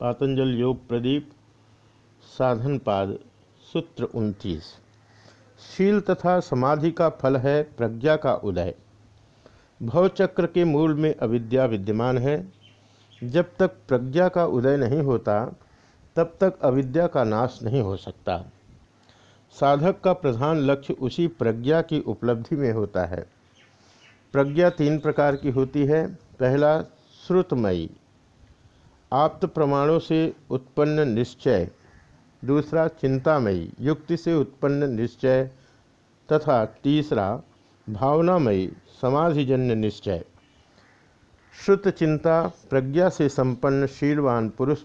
पातंजल योग प्रदीप साधनपाद सूत्र उनतीस। शील तथा समाधि का फल है, प्रज्ञा का उदय। भवचक्र के मूल में अविद्या विद्यमान है। जब तक प्रज्ञा का उदय नहीं होता, तब तक अविद्या का नाश नहीं हो सकता। साधक का प्रधान लक्ष्य उसी प्रज्ञा की उपलब्धि में होता है। प्रज्ञा तीन प्रकार की होती है। पहला, श्रुतमयी। आप्त प्रमाणों से उत्पन्न निश्चय, दूसरा चिंतामयी, युक्ति से उत्पन्न निश्चय, तथा तीसरा भावनामयी, समाधिजन्य निश्चय। श्रुत चिंता प्रज्ञा से संपन्न शीलवान पुरुष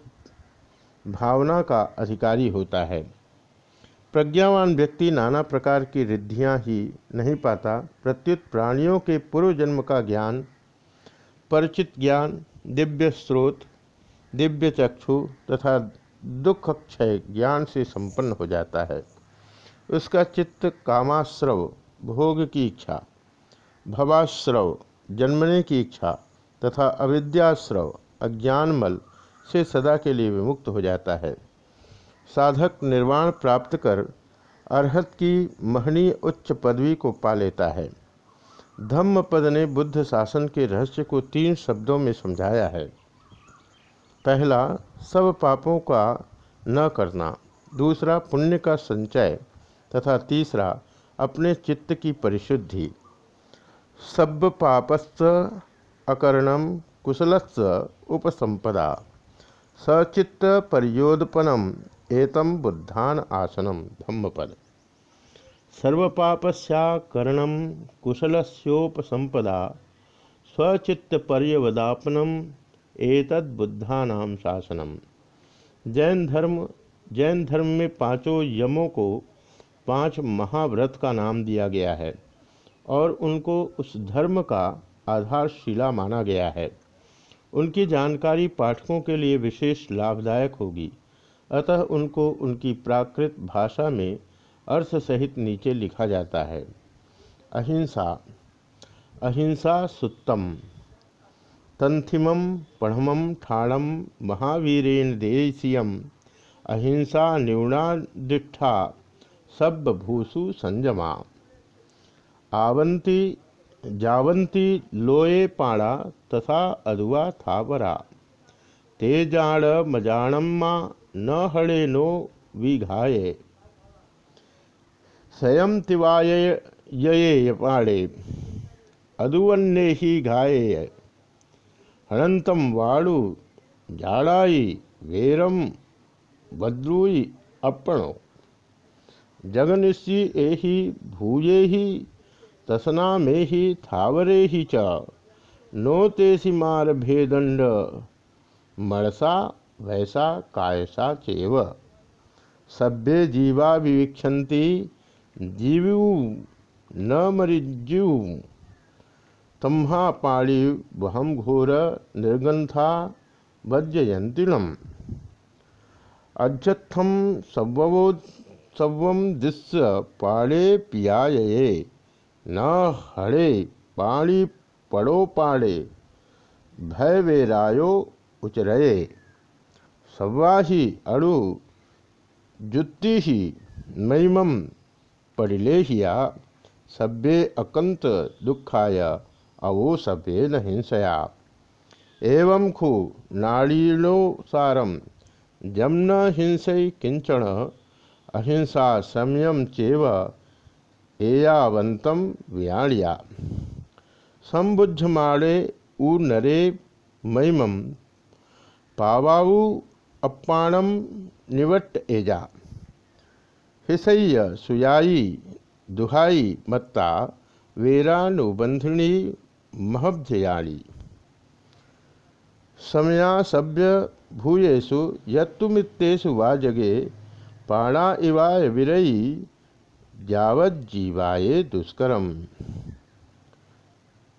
भावना का अधिकारी होता है। प्रज्ञावान व्यक्ति नाना प्रकार की रिद्धियाँ ही नहीं पाता, प्रत्युत प्राणियों के पूर्व जन्म का ज्ञान, परिचित ज्ञान, दिव्य स्रोत दिव्य चक्षु तथा दुख क्षय ज्ञान से संपन्न हो जाता है। उसका चित्त कामाश्रव, भोग की इच्छा, भवाश्रव, जन्मने की इच्छा तथा अविद्याश्रव, अज्ञानमल से सदा के लिए विमुक्त हो जाता है। साधक निर्वाण प्राप्त कर अर्हत की महनीय उच्च पदवी को पा लेता है। धम्म पद ने बुद्ध शासन के रहस्य को तीन शब्दों में समझाया है। पहला, सब पापों का न करना। दूसरा, पुण्य का संचय। तथा तीसरा, अपने चित्त की परिशुद्धि। सब पापस् अकर्णम कुशलस् उपसंपदा। सचित्त परियोदपनम एतम बुद्धान आसनम धम्मपद। सर्वपापस्याकरणम कुशलस्योपसंपदा। स्वचित्तपर्यवदापनम एतद बुद्धानाम शासनम। जैन धर्म जैन धर्म में पाँचों यमों को पाँच महाव्रत का नाम दिया गया है और उनको उस धर्म का आधारशिला माना गया है। उनकी जानकारी पाठकों के लिए विशेष लाभदायक होगी। अतः उनको उनकी प्राकृत भाषा में अर्थ सहित नीचे लिखा जाता है। अहिंसा अहिंसा सुत्तम। तंथिमम पढ़मम ठाणम महावीरेण देशीयम अहिंसा न्यूणादिष्ठा सब भूसु संजमा। आवंती, जावंती, लोये पाणा, तथा अदुआ थावरा। तेजाण मजाणम्मा, न हड़े नो विघाये। स्वयं तिवाय ये पाड़े अदुवन्ने ही घाये हणंतम वाड़ु जाड़ाई वेरम भद्रुई अपणो। जगनिशी एहि भूये ही तसना में थावरे ही च। नो तेसी मार भेदंड मणसा वैसा, कायसा चेव। सभ्य जीवा विवीक्षती जीवु न मरिज्यु। तम्हा पाणी वहम घोर निर्गंथा वज्रयंतिलम अज्जत्थम सवो सव दिश्य पाड़े पियाये न हड़े पाणी पड़ो पाड़े भय वेरायो उचरये। सवाही अड़ु जुत्ती ही महिमम परिलेहिया सभ्ये अकंत दुखाय अवो सभ्ये न हिंसया। एवं खु नाड़ीणोसारम जम न हिंसय किंचन अहिंसा संयम चेव एयावंतम व्याण्या संबुद्धमाणे उ नरे महिम पावाऊ अप्पाणम निवट एजा। हिसैय सुयाई दुहाई मत्ता वीरानुबंधिनी महब्धयाणी समया सभ्य भूयेषु यत्तुमित्तेषु वा जगे, पाणा इवाय विरयी यावज्जीवाये दुष्करम।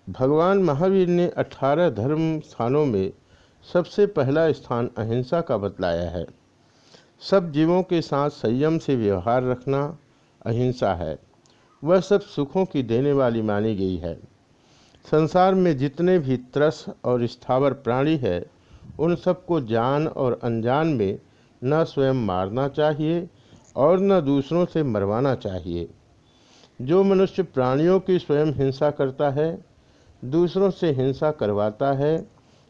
भगवान महावीर ने अठारह धर्म स्थानों में सबसे पहला स्थान अहिंसा का बतलाया है। सब जीवों के साथ संयम से व्यवहार रखना अहिंसा है। वह सब सुखों की देने वाली मानी गई है। संसार में जितने भी त्रस और स्थावर प्राणी है, उन सबको जान और अनजान में न स्वयं मारना चाहिए और न दूसरों से मरवाना चाहिए। जो मनुष्य प्राणियों की स्वयं हिंसा करता है, दूसरों से हिंसा करवाता है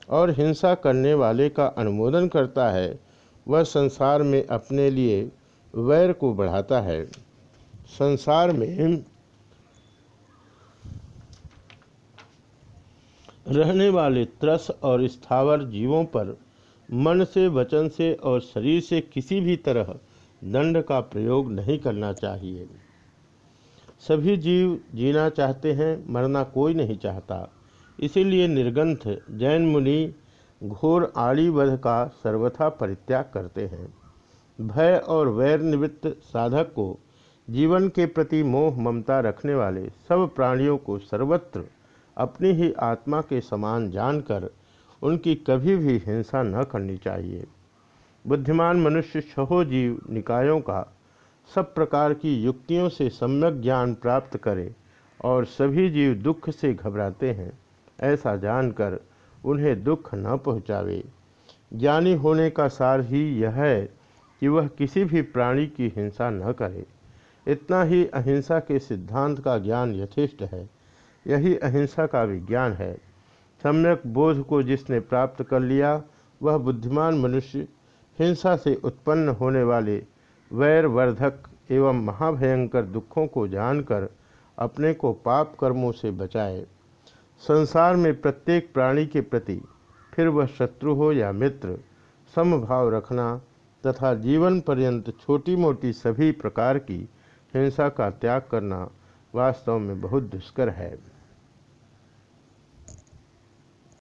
और हिंसा करने वाले का अनुमोदन करता है, वह संसार में अपने लिए वैर को बढ़ाता है। संसार में रहने वाले त्रस और स्थावर जीवों पर मन से, वचन से और शरीर से किसी भी तरह दंड का प्रयोग नहीं करना चाहिए। सभी जीव जीना चाहते हैं, मरना कोई नहीं चाहता। इसीलिए निर्गंथ, जैन मुनि, घोर आड़ीवध का सर्वथा परित्याग करते हैं। भय और वैर निवृत्त साधक को जीवन के प्रति मोह, ममता रखने वाले सब प्राणियों को सर्वत्र अपनी ही आत्मा के समान जानकर उनकी कभी भी हिंसा न करनी चाहिए। बुद्धिमान मनुष्य छहो जीव निकायों का सब प्रकार की युक्तियों से सम्यक ज्ञान प्राप्त करे और सभी जीव दुख से घबराते हैं, ऐसा जानकर उन्हें दुख न पहुँचावे। ज्ञानी होने का सार ही यह है कि वह किसी भी प्राणी की हिंसा न करे। इतना ही अहिंसा के सिद्धांत का ज्ञान यथेष्ट है। यही अहिंसा का विज्ञान है। सम्यक बोध को जिसने प्राप्त कर लिया, वह बुद्धिमान मनुष्य हिंसा से उत्पन्न होने वाले वैर वर्धक एवं महाभयंकर दुखों को जानकर अपने को पाप कर्मों से बचाए। संसार में प्रत्येक प्राणी के प्रति फिर वह शत्रु हो या मित्र, समभाव रखना तथा जीवन पर्यंत छोटी मोटी सभी प्रकार की हिंसा का त्याग करना वास्तव में बहुत दुष्कर है।